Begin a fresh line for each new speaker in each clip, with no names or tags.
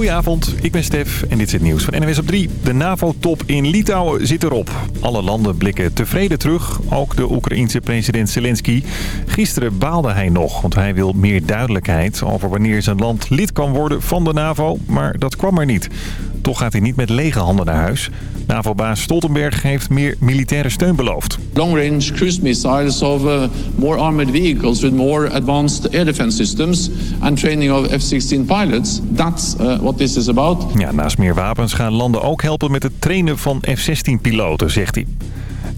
Goedenavond, ik ben Stef en dit is het nieuws van NWS op 3. De NAVO-top in Litouwen zit erop. Alle landen blikken tevreden terug, ook de Oekraïense president Zelensky. Gisteren baalde hij nog, want hij wil meer duidelijkheid over wanneer zijn land lid kan worden van de NAVO. Maar dat kwam er niet. Toch gaat hij niet met lege handen naar huis. NAVO-baas Stoltenberg heeft meer militaire steun beloofd.
Long-range cruise missiles of uh, more armored vehicles with more advanced air defense systems and training of F-16 pilots. That's uh, what this is about.
Ja, naast meer wapens gaan landen ook helpen met het trainen van F-16-piloten, zegt hij.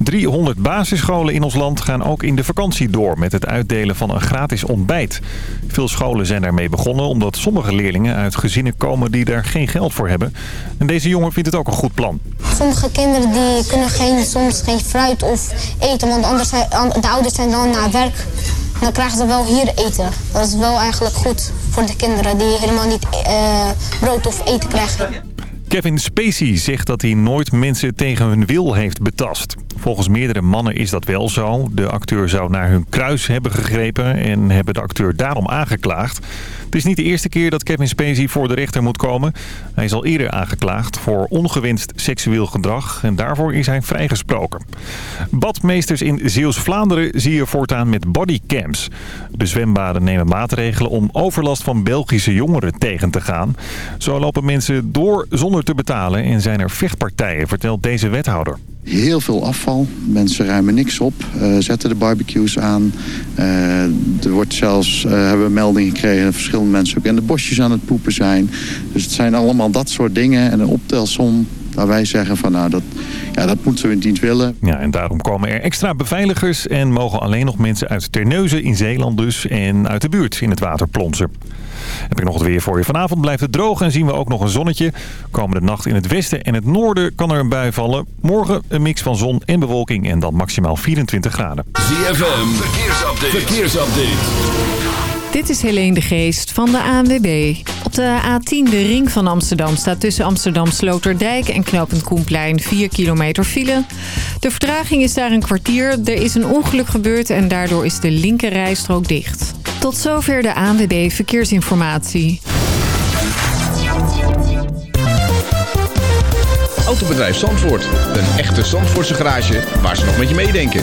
300 basisscholen in ons land gaan ook in de vakantie door met het uitdelen van een gratis ontbijt. Veel scholen zijn daarmee begonnen omdat sommige leerlingen uit gezinnen komen die daar geen geld voor hebben. En deze jongen vindt het ook een goed plan.
Sommige kinderen die kunnen geen, soms geen fruit of eten, want anders zijn, de ouders zijn dan naar werk. Dan krijgen ze wel hier eten. Dat is wel eigenlijk goed voor de kinderen die helemaal niet uh, brood of eten krijgen.
Kevin Spacey zegt dat hij nooit mensen tegen hun wil heeft betast. Volgens meerdere mannen is dat wel zo. De acteur zou naar hun kruis hebben gegrepen en hebben de acteur daarom aangeklaagd. Het is niet de eerste keer dat Kevin Spacey voor de rechter moet komen. Hij is al eerder aangeklaagd voor ongewenst seksueel gedrag en daarvoor is hij vrijgesproken. Badmeesters in Zeeuws-Vlaanderen zie je voortaan met bodycams. De zwembaden nemen maatregelen om overlast van Belgische jongeren tegen te gaan. Zo lopen mensen door zonder te betalen en zijn er vechtpartijen, vertelt deze wethouder.
Heel veel afval. Mensen ruimen niks op, uh, zetten de barbecues aan. Uh, er wordt zelfs, uh, hebben we meldingen gekregen... dat verschillende mensen ook in de bosjes aan het poepen zijn. Dus het zijn allemaal dat soort dingen. En een optelsom waar wij zeggen van nou, dat, ja, dat moeten we niet willen.
Ja, en daarom komen er extra beveiligers... en mogen alleen nog mensen uit Terneuzen in Zeeland dus... en uit de buurt in het water plonsen. Heb ik nog het weer voor je. Vanavond blijft het droog en zien we ook nog een zonnetje. Komende nacht in het westen en het noorden kan er een bui vallen. Morgen een mix van zon en bewolking en dan maximaal 24 graden.
ZFM, verkeersupdate. verkeersupdate.
Dit is Helene de Geest van de ANWB. Op de A10, de ring van Amsterdam, staat tussen Amsterdam Sloterdijk en Knopend Koenplein 4 kilometer file. De vertraging is daar een kwartier. Er is een ongeluk gebeurd en daardoor is de linkerrijstrook dicht. Tot zover de ANWB Verkeersinformatie.
Autobedrijf Zandvoort. Een echte Zandvoortse garage waar ze nog met je meedenken.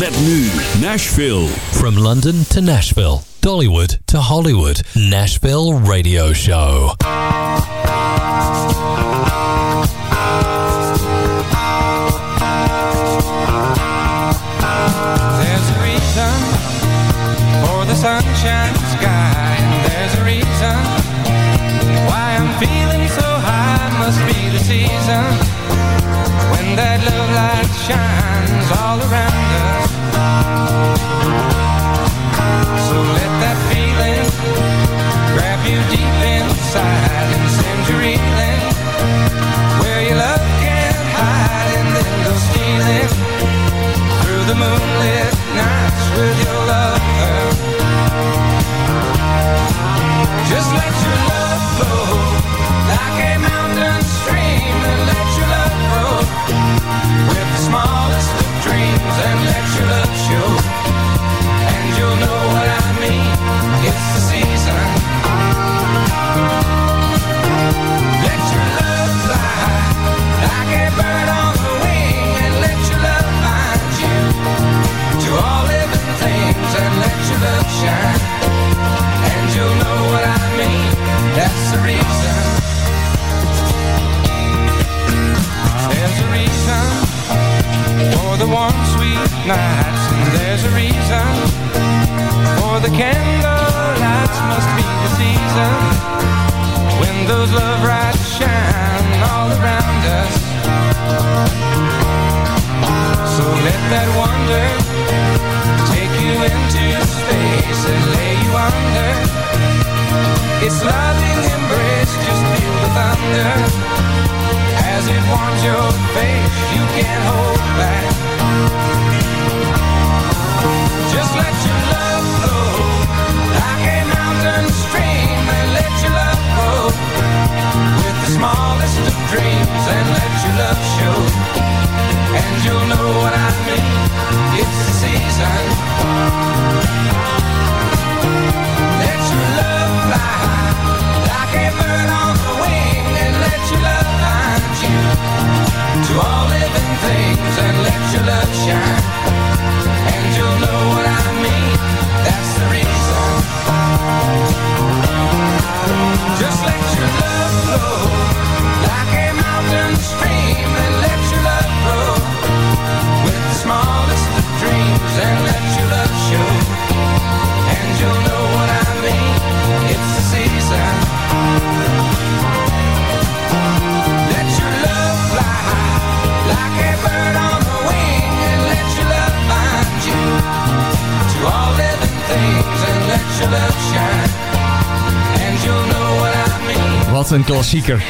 Met nu Nashville.
From London to Nashville, Dollywood to Hollywood, Nashville Radio Show.
There's a reason for the sunshine sky, and there's a reason why I'm feeling so high. Must be the season when that love light shines inside and
een klassieker.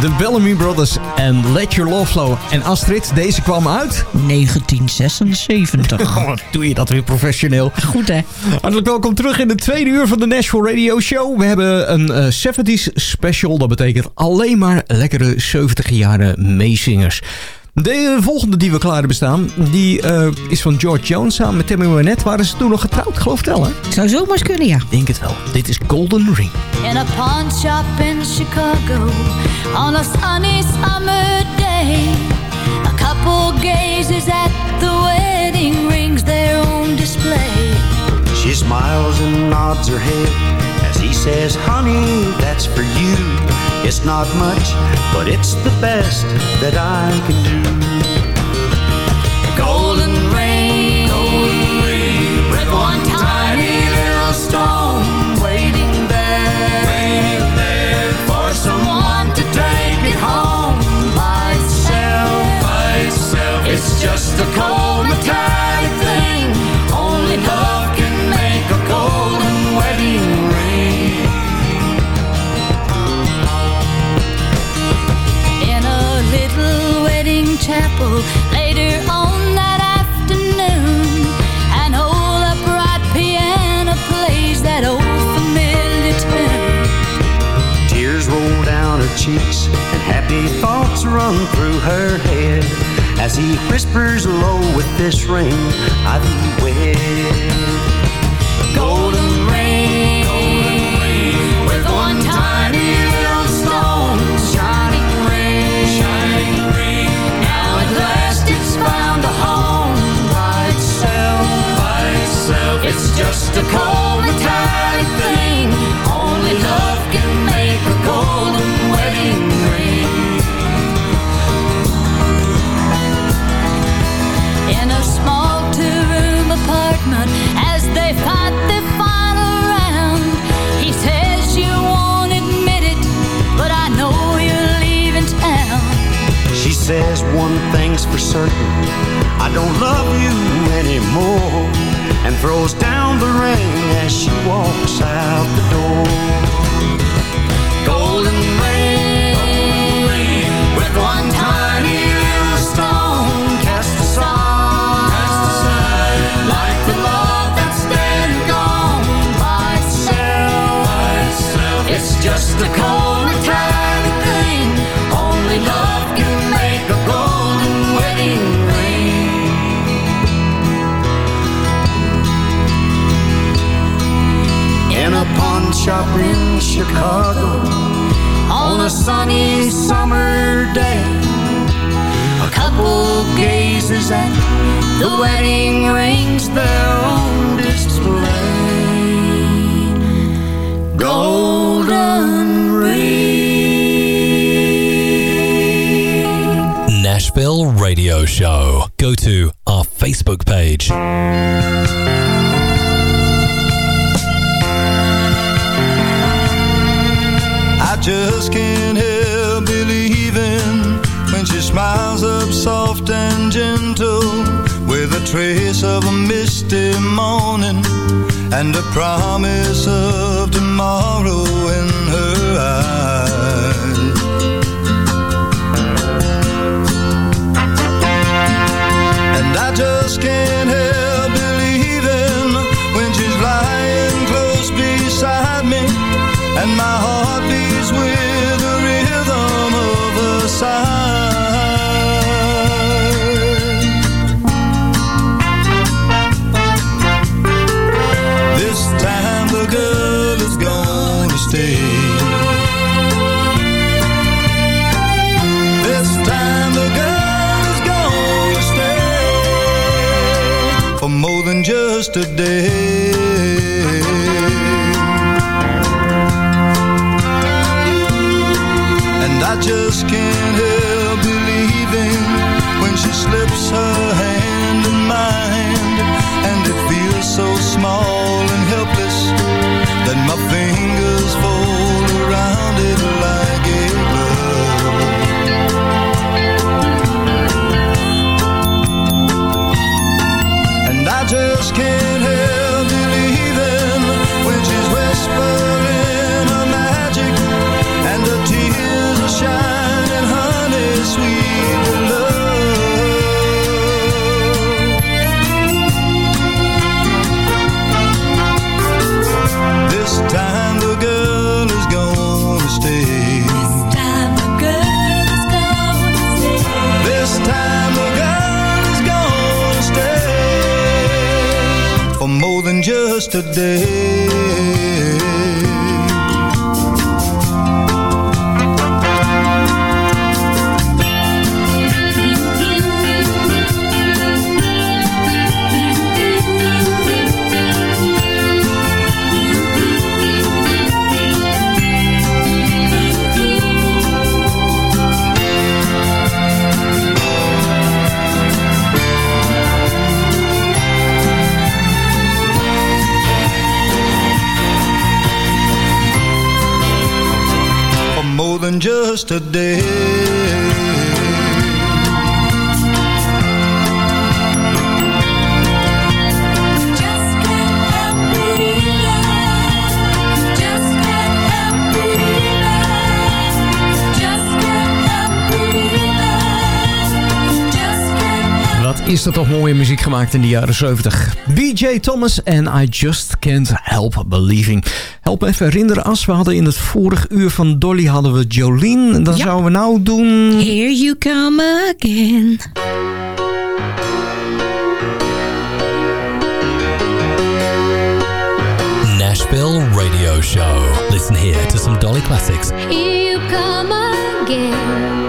De Bellamy Brothers en Let Your Love Flow. En Astrid, deze kwam uit?
1976.
Oh, wat doe je dat weer professioneel.
Goed hè?
Hartelijk welkom terug in de tweede uur van de Nashville Radio Show. We hebben een eh, 70s special. Dat betekent alleen maar lekkere 70 jaren meezingers. De volgende die we klaar hebben staan, die eh, is van George Jones. Samen met Tammy Wynette waren ze toen nog getrouwd, geloof ik wel hè?
Zou zomaar eens kunnen, ja.
Denk het wel. Dit is Golden Ring.
In a pawn shop in Chicago on a sunny summer day. A couple gazes at the wedding rings, their own display.
She smiles and nods her head as he says, Honey, that's for you. It's not much, but it's the best that I can do.
Golden ring, golden ring, with one tiny little stone waiting there, waiting there for someone to take it home. By itself, by itself. It's just a cold
run through her head as he whispers low with this ring, I thee wed.
Golden ring, golden ring, with one tiny little stone, shining ring, shining ring. Now at last it's found a home by itself, by itself. It's just a says
one thing's for certain, I don't love you anymore, and throws down the ring as she walks out the door.
Golden ring, with one tiny little stone. Cast aside, like the love that's and gone by itself. It's just a
shop in Chicago
on a sunny summer day. A couple gazes at the wedding rings, display. Golden ring.
Nashville Radio Show. Go to our Facebook page.
Just can't help believing when she smiles up soft and gentle with a trace of a misty morning and a promise of tomorrow yesterday And I just today.
Wat is er toch mooie muziek gemaakt in de jaren 70. BJ Thomas en I Just Can't Help Believing. Help even herinneren, als we hadden in het vorige uur van Dolly hadden we Jolene. Dan zouden we nou doen...
Here you come again.
Nashville Radio Show. Listen here to some Dolly classics.
Here you come again.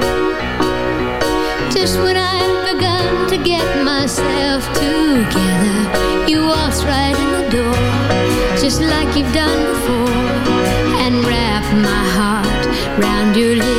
Just when I've begun to get myself together, you walk right in the door. just like you've done before, and wrap my heart round your lips.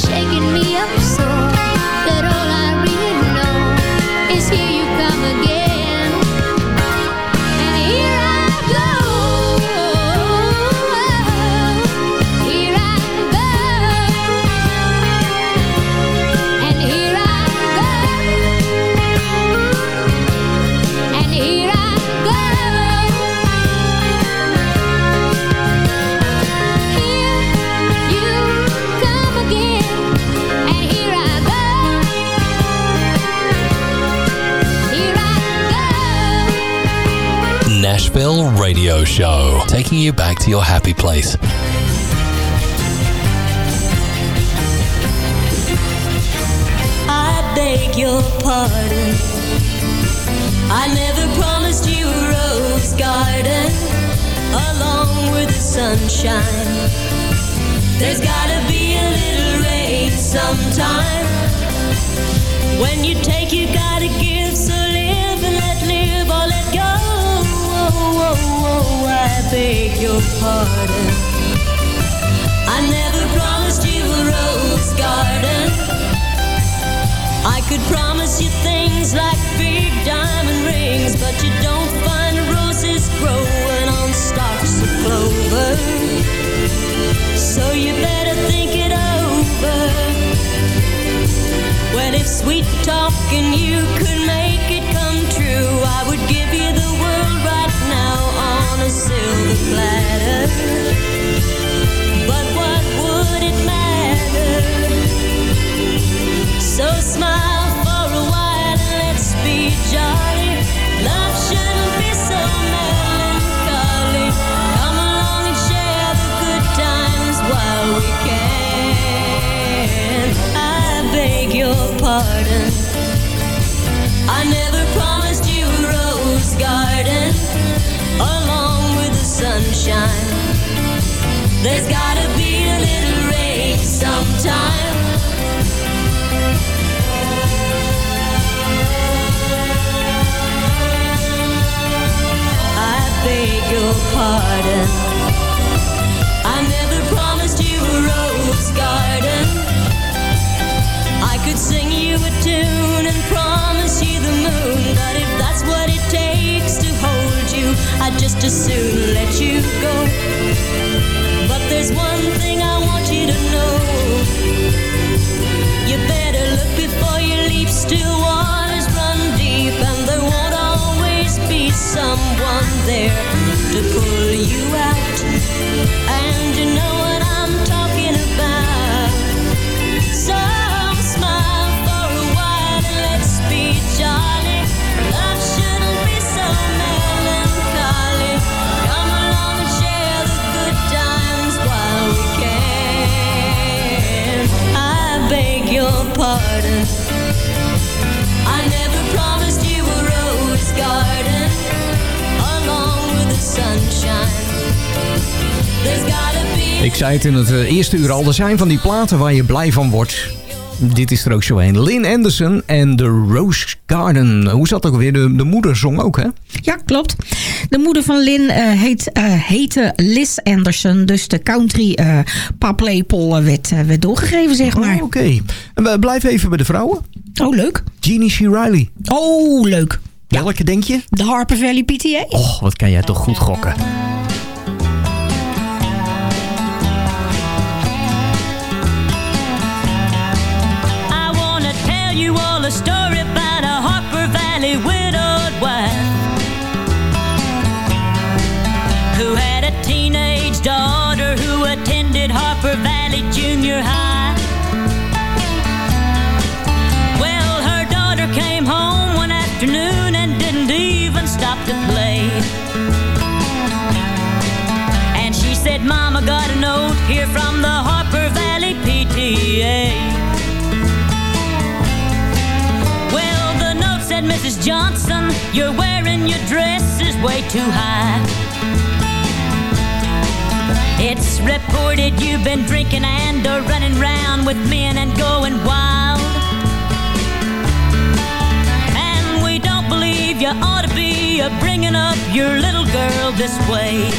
shaking me up so.
Nashville Radio Show. Taking you back to your happy place.
I beg your pardon. I never promised you a rose garden along with the sunshine. There's gotta be a little rain sometime. When you take, you gotta give. Beg your pardon. I never promised you a rose garden. I could promise you things like big diamond rings, but you don't find roses growing on stalks of clover. So you better think it over. Well, if sweet talking you could make it come true, I would give you the world right smile someone there to pull you out. And you know what
Ik zei het in het eh, eerste uur al, er zijn van die platen waar je blij van wordt. Dit is er ook zo een. Lynn Anderson en The Rose Garden. Hoe zat dat ook weer? De, de moeder zong ook, hè?
Ja, klopt. De moeder van Lynn eh, heet, eh, heette Liz Anderson. Dus de country eh paplepel werd, werd doorgegeven, zeg maar.
Oh, Oké. En we blijven even bij de vrouwen.
Oh, leuk.
Jeannie C. Riley.
Oh, leuk.
Welke denk je?
De Harper Valley PTA.
Och, wat kan jij toch goed gokken.
Daughter who attended Harper Valley Junior High. Well, her daughter came home one afternoon and didn't even stop to play. And she said, Mama got a note here from the Harper Valley PTA. Well, the note said, Mrs. Johnson, you're wearing your dress is way too high. It's reported you've been drinking and are running round with men and going wild. And we don't believe you ought to be bringing up your little girl this way.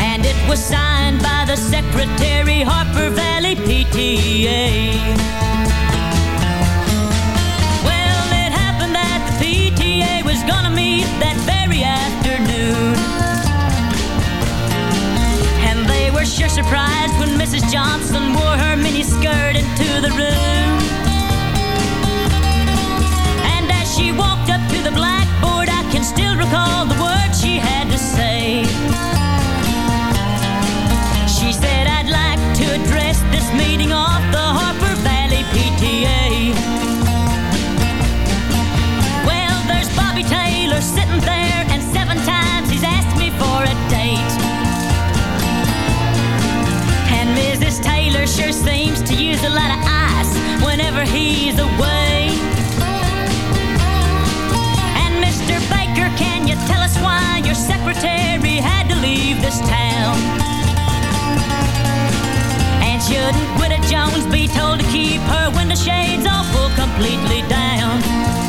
And it was signed by the secretary, Harper Valley PTA. Well, it happened that the PTA was gonna meet that very afternoon. were sure surprised when Mrs. Johnson wore her miniskirt into the room. And as she walked up to the blackboard, I can still recall the words she had to say. She said, I'd like to address this meeting of the Harper Valley PTA. Well, there's Bobby Taylor
sitting there this town. And shouldn't Greta Jones be told to keep her window shades awful completely down?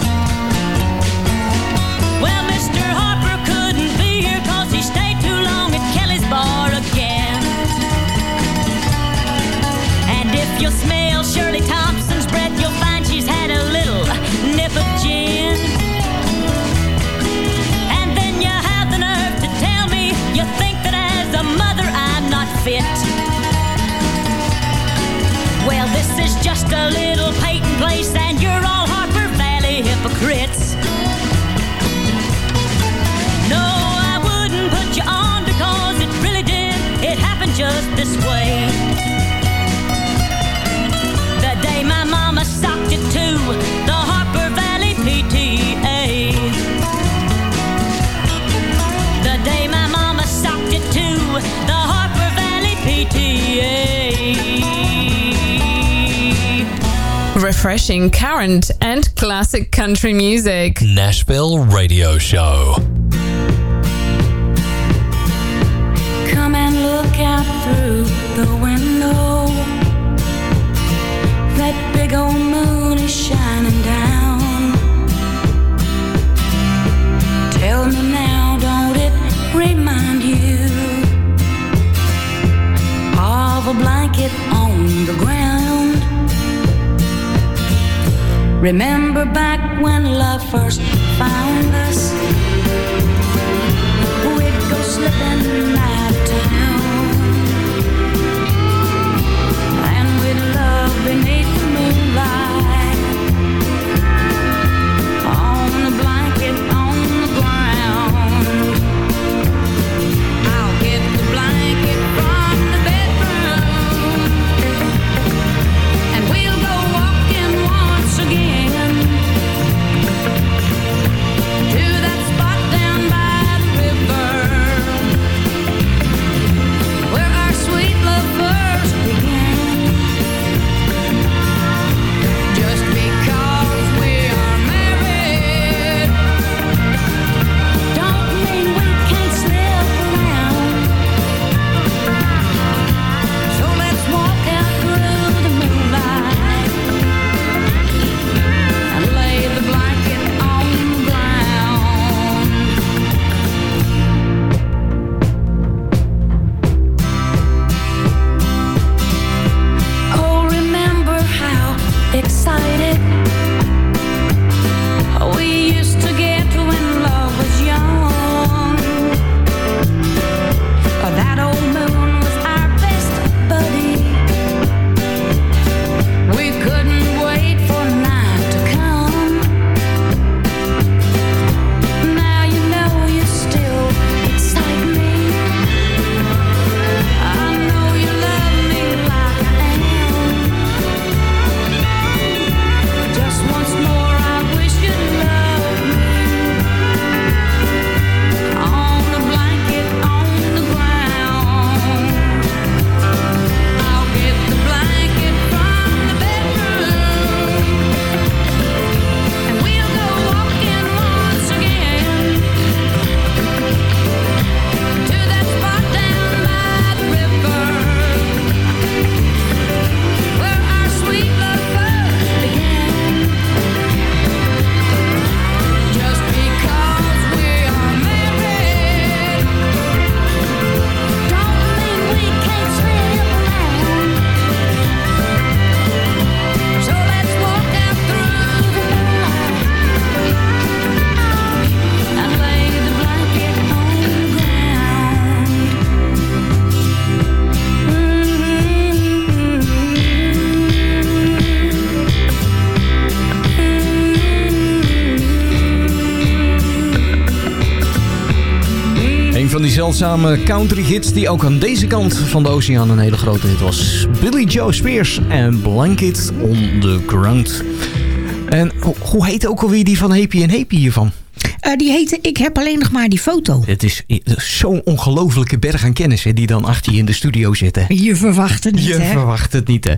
refreshing current and classic country music.
Nashville Radio Show.
Come and look out through the window. That big old moon is shining down. Tell me now, don't it remind you of a blanket? Remember back when love first found us? We'd go slipping out of town, and we'd love beneath.
zeldzame country hits die ook aan deze kant van de oceaan een hele grote hit was. Billy Joe Spears en Blanket on the Ground. En hoe heet ook alweer die van Happy en Happy hiervan?
Eh, die heette Ik heb alleen nog maar die foto.
Het is zo'n ongelofelijke berg aan kennis hè, die dan achter je in de studio zitten.
Je verwacht het niet,
Je verwacht het niet, hè.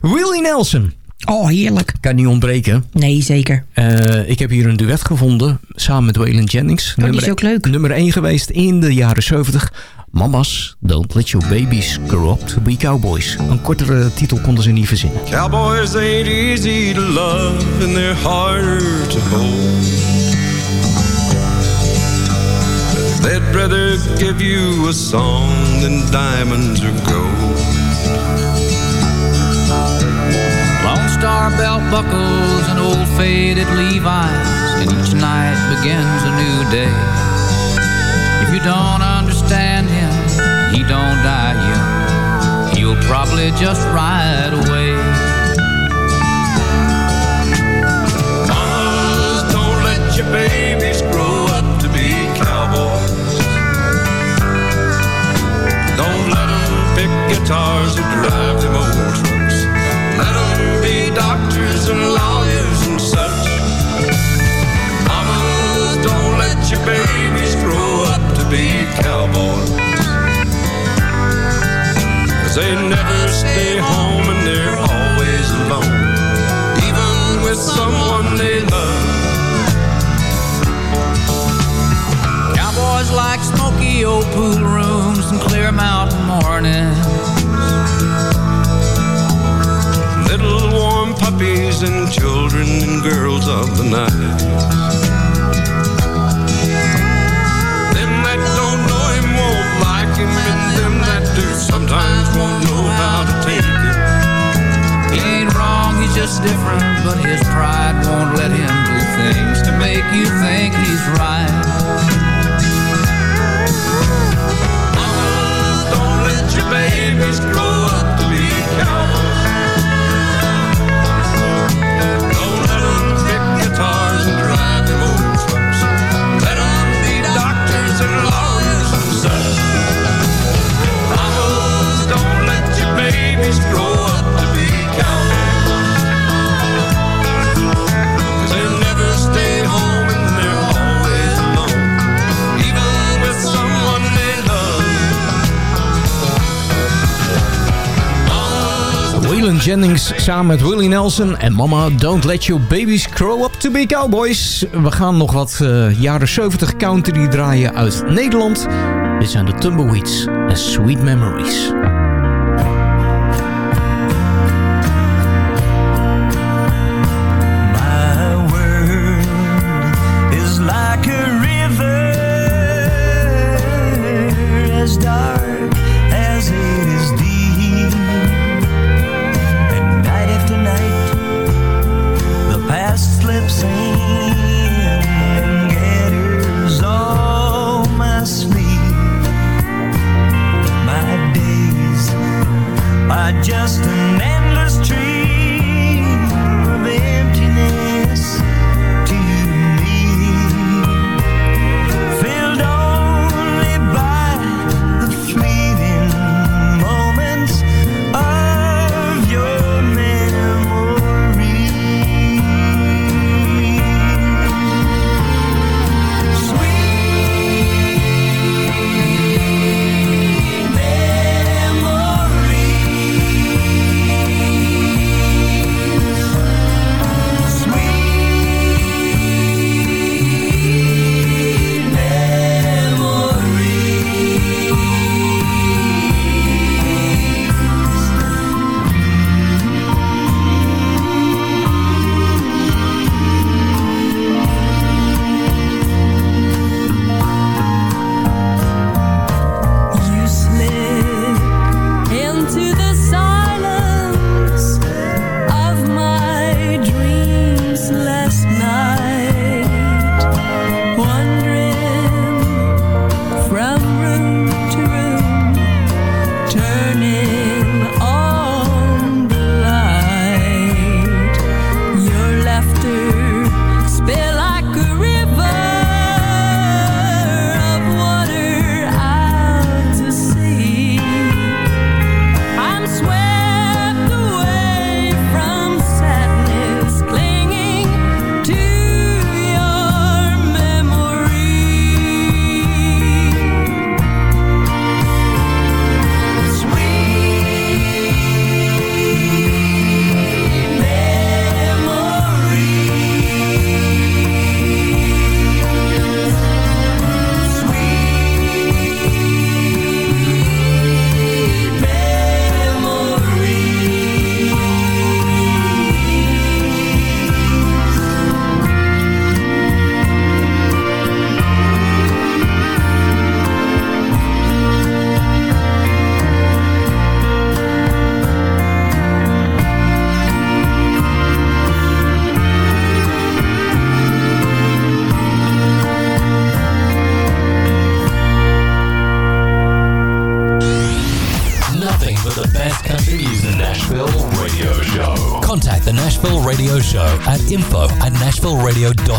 Willie Nelson.
Oh, heerlijk.
Kan niet ontbreken.
Nee, zeker.
Eh, ik heb hier een duet gevonden samen met Waylon Jennings.
Oh, die is ook leuk.
Nummer 1 geweest in de jaren 70. Mama's, don't let your babies grow up to be cowboys. Een kortere titel konden ze niet verzinnen.
Cowboys ain't easy to love and they're harder to hold. They'd rather give you a song than diamonds or gold.
Lone Star belt buckles and old faded Levi's, and each night begins a new day. If you don't understand him, he don't die young. He'll probably just ride away.
Mamas, don't let your babies grow up to be cowboys. Don't let pick guitars or drive cowboys. Cause they never stay home and they're always alone. Even with someone they love.
Cowboys like smoky old pool rooms and clear mountain mornings.
Little warm puppies and children and girls of the night. Sometimes won't know how to take it.
He ain't wrong, he's just different, but his pride won't let him do things to make you think he's right.
Mamas, don't let your babies grow up to be cowboys.
Jennings samen met Willie Nelson en Mama Don't Let Your Babies Grow Up To Be Cowboys. We gaan nog wat eh, jaren 70 country draaien uit Nederland. Dit zijn de Tumbleweeds en Sweet Memories.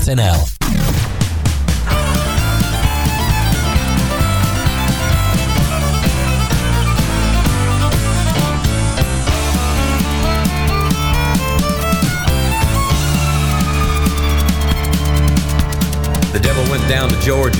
nashvilleradio.nl.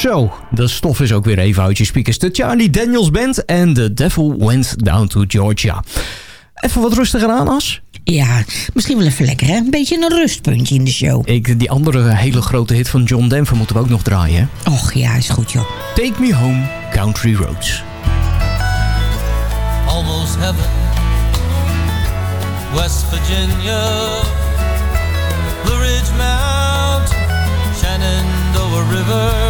Zo, de stof is ook weer even uit je speakers. De Charlie Daniels Band en The Devil Went Down to Georgia. Even wat rustiger aan, As?
Ja, misschien wel even lekker, hè? Een beetje een rustpuntje in de show.
Ik, die andere hele grote hit van John Denver moeten we ook nog draaien. hè?
Och ja, is goed, joh.
Take Me Home, Country Roads.
almost heaven. West Virginia, Blue Ridge Mountain, Shenandoah River.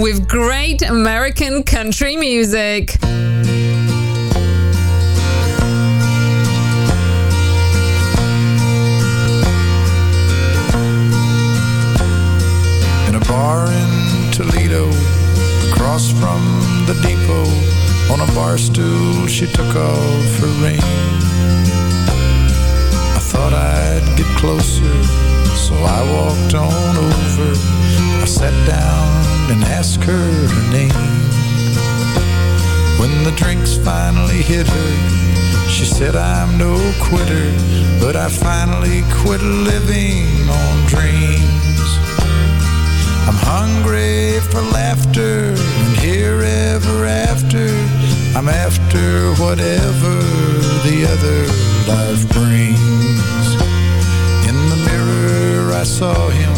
With great American country music.
The drinks finally hit her, she said, I'm no quitter, but I finally quit living on dreams. I'm hungry for laughter and here ever after. I'm after whatever the other life brings. In the mirror I saw him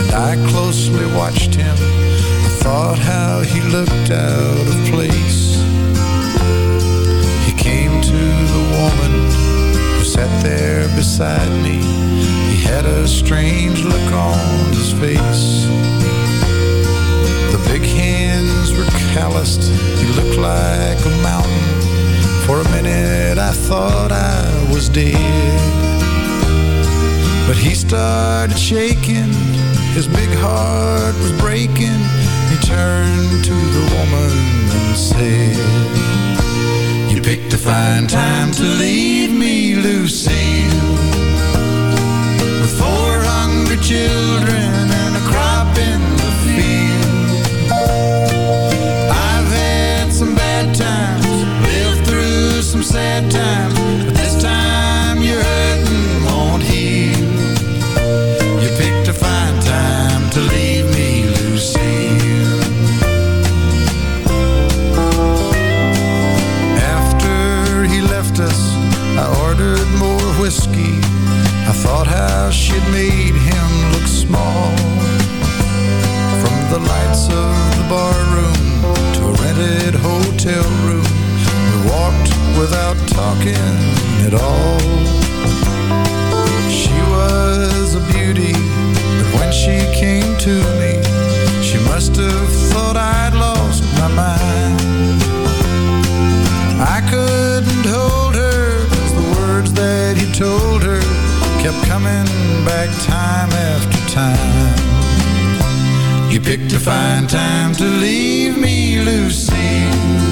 and I closely watched him. I thought how he looked out of place. Sat there beside me. He had a strange look on his face. The big hands were calloused. He looked like a mountain. For a minute I thought I was dead. But he started shaking. His big heart was breaking. He turned to the woman and said, You picked a fine time to leave me, Lucille. With four hungry children and a crop in the field. I've had some bad times, lived through some sad times, without talking at all. She was a beauty, but when she came to me, she must have thought I'd lost my mind. I couldn't hold her, 'cause the words that he told her kept coming back time after time. You picked a fine time to leave me, Lucille.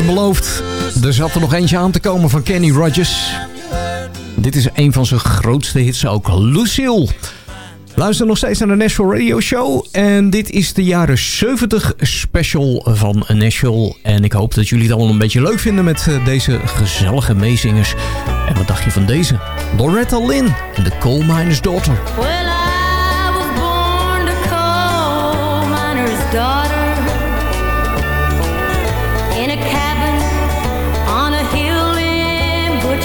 Zoals beloofd, er zat er nog eentje aan te komen van Kenny Rogers. Dit is een van zijn grootste hits ook, Lucille. Luister nog steeds naar de Nashville Radio Show. En dit is de jaren 70 special van Nashville. En ik hoop dat jullie het allemaal een beetje leuk vinden met eh, deze gezellige meezingers. En wat dacht je van deze? Loretta Lynn en de Coal Miner's Daughter.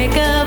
break of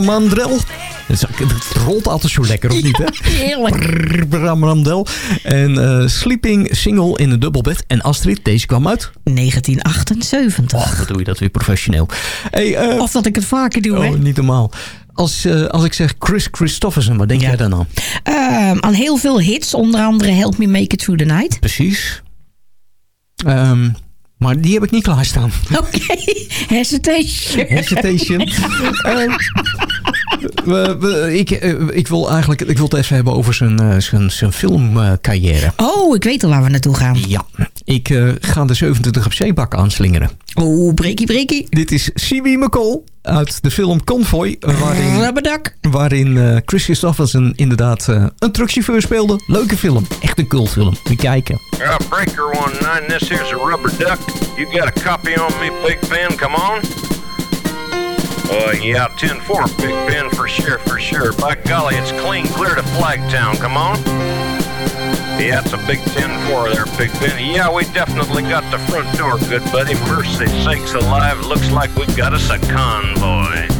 Barbara Mandrel. Het is- Het rolt altijd zo lekker, of niet? Hè?
Heerlijk.
Barbara Mandrel. En eh, Sleeping Single in een dubbelbed. En Astrid, deze kwam uit?
1978.
Oh, wat doe je dat weer professioneel. Hey, eh,
Of dat ik het vaker doe,
oh,
hè?
niet normaal. Als, eh, als ik zeg Chris Christofferson, wat denk jij dan aan?
Ehm, aan heel veel hits, onder andere Help Me Make It Through the Night.
Precies. Ehm, maar die heb ik niet klaarstaan.
Oké, hesitation.
Hesitation. Ehm, we, we- ik, eh, ik wil eigenlijk ik wil het even hebben over zijn, eh, zijn, zijn filmcarrière.
Oh, ik weet al waar we naartoe gaan.
Ja, ik eh, ga de 27 op zeebak aanslingeren.
Oh, breakie breakie.
Dit is C.B. McCall uit de film Convoy. Waarin, waarin eh, Chris Christofferson inderdaad eh, een truckchauffeur speelde. Leuke film. Echt een cultfilm. Moet je kijken.
Uh, breaker 19, this here's a rubber duck. You got a copy on me, Big Ben? Come on. Uh, yeah, 10-4, Big Ben, for sure, for sure. By golly, it's clean clear to Flagtown. Come on. Yeah, it's a big 10-4 there, Big Ben. Yeah, we definitely got the front door, good buddy. Mercy sakes alive, looks like we got us a convoy.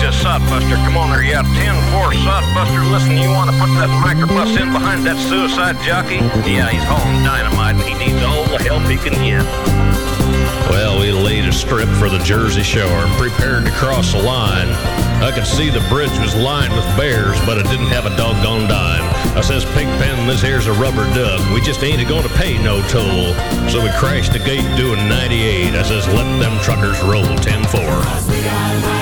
To Sodbuster. Come on there, yeah. 10-4 Sodbuster. Listen, you want to put that microbus in behind that suicide jockey? Yeah, he's hauling dynamite and he needs all the help he can get.
Well, we laid a strip for the Jersey Shore and prepared to cross the line. I could see the bridge was lined with bears, but it didn't have a doggone dime. I says, Pigpen, this here's a rubber duck. We just ain't going to pay no toll. So we crashed the gate doing 98. I says, let them truckers roll 10-4.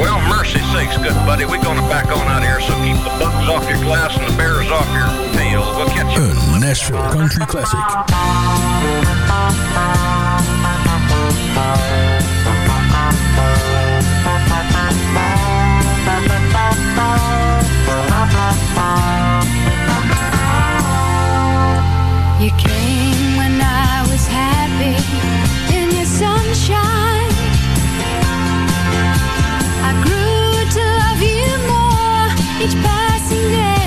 Well, mercy sakes, good buddy. We're going to back on out here, so keep the bugs off your glass and the bears off your tail. We'll catch you.
Een Nashville Country Classic.
You came when I was happy in your sunshine. Each passing day.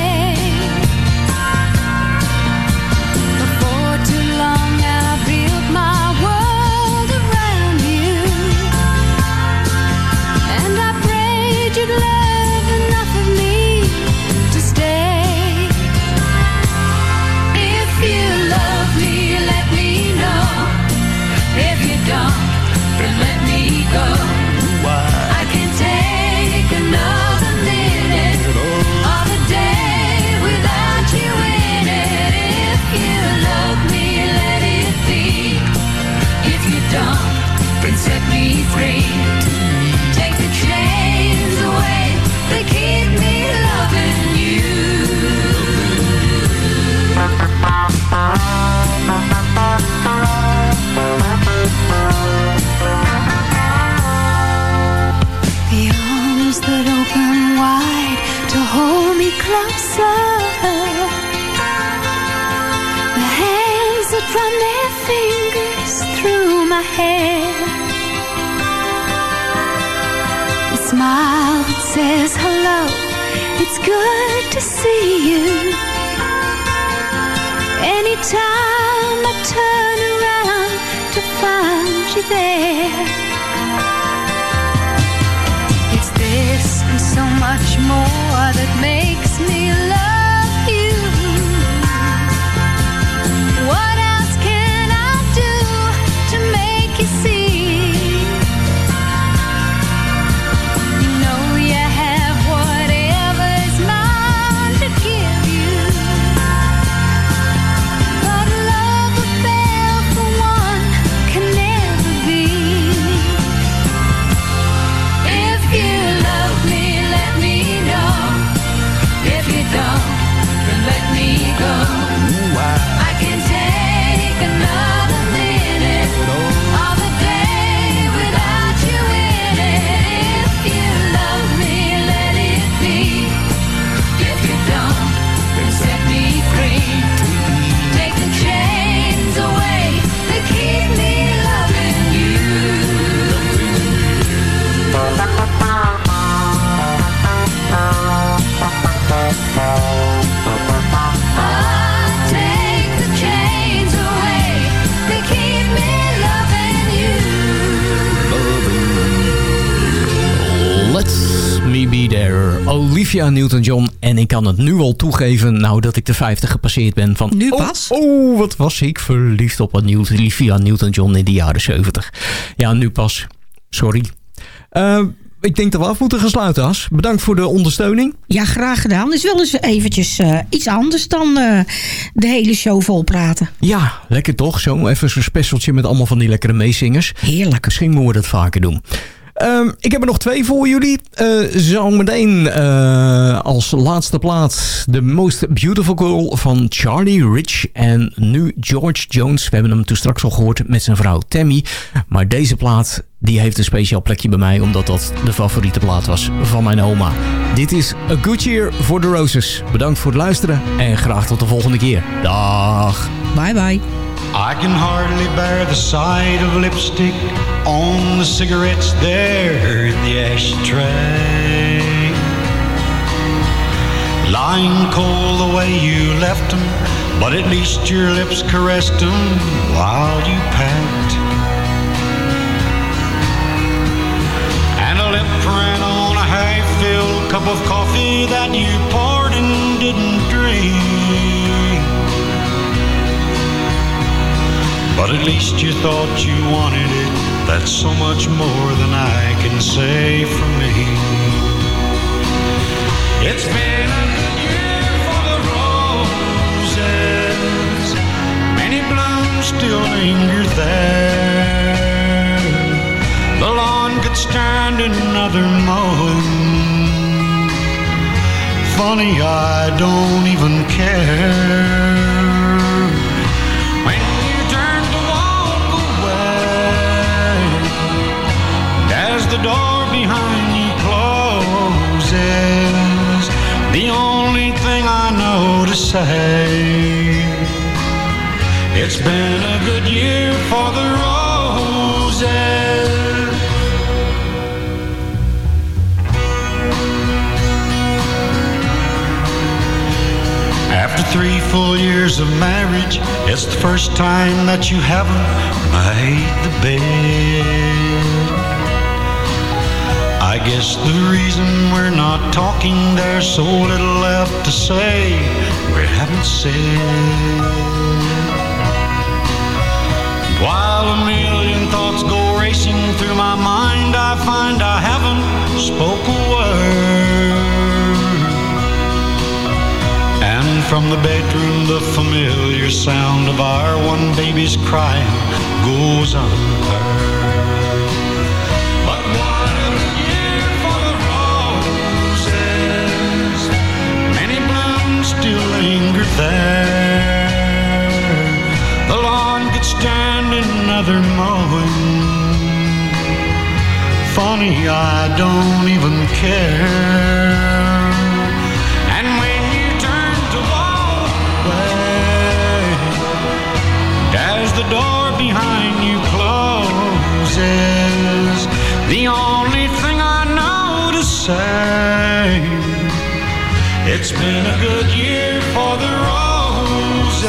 Olivia Newton-John. En ik kan het nu al toegeven, nou dat ik de 50 gepasseerd ben. Van,
Nu
oh,
pas?
Oh, wat was ik verliefd op Olivia Newton-John in de jaren 70. Ja, nu pas. Sorry. Eh, ik denk dat we af moeten gaan sluiten, As. Bedankt voor de ondersteuning.
Ja, graag gedaan. Is wel eens eventjes eh, iets anders dan eh, de hele show vol praten.
Ja, lekker toch? Zo even zo'n specialtje met allemaal van die lekkere meezingers.
Heerlijk.
Misschien moeten we dat vaker doen. Ehm, ik heb er nog twee voor jullie. Eh Zometeen eh, als laatste plaats The Most Beautiful Girl van Charlie Rich. En nu George Jones. We hebben hem toen straks al gehoord met zijn vrouw Tammy. Maar deze plaat die heeft een speciaal plekje bij mij. Omdat dat de favoriete plaat was van mijn oma. Dit is A Good Year for the Roses. Bedankt voor het luisteren. En graag tot de volgende keer. Dag.
Bye bye.
I can hardly bear the sight of lipstick on the cigarettes there in the ashtray. Lying cold the way you left them, but at least your lips caressed them while you packed. And a lip print on a half-filled cup of coffee that you least you thought you wanted it. That's so much more than I can say for me. It's been a good year for the roses. Many blooms still linger there. The lawn could stand another mowing. Funny, I don't even care. Door behind you closes, the only thing I know to say, it's been a good year for the roses. After three full years of marriage, it's the first time that you haven't made the bed. I guess the reason we're not talking, there's so little left to say we haven't said. While a million thoughts go racing through my mind, I find I haven't spoke a word. And from the bedroom, the familiar sound of our one baby's crying goes unheard. There. The lawn could stand another mowing. Funny, I don't even care. And when you turn to walk away, as the door behind you closes, the it's been a good year for the roses.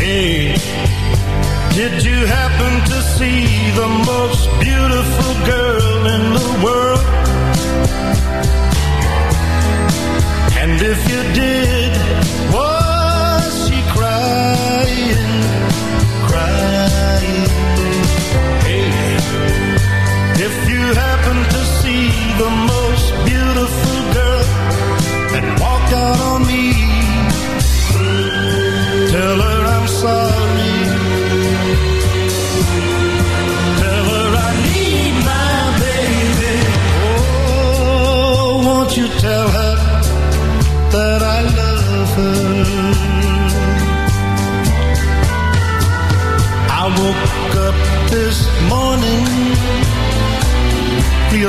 Hey, did you happen to see the most beautiful girl if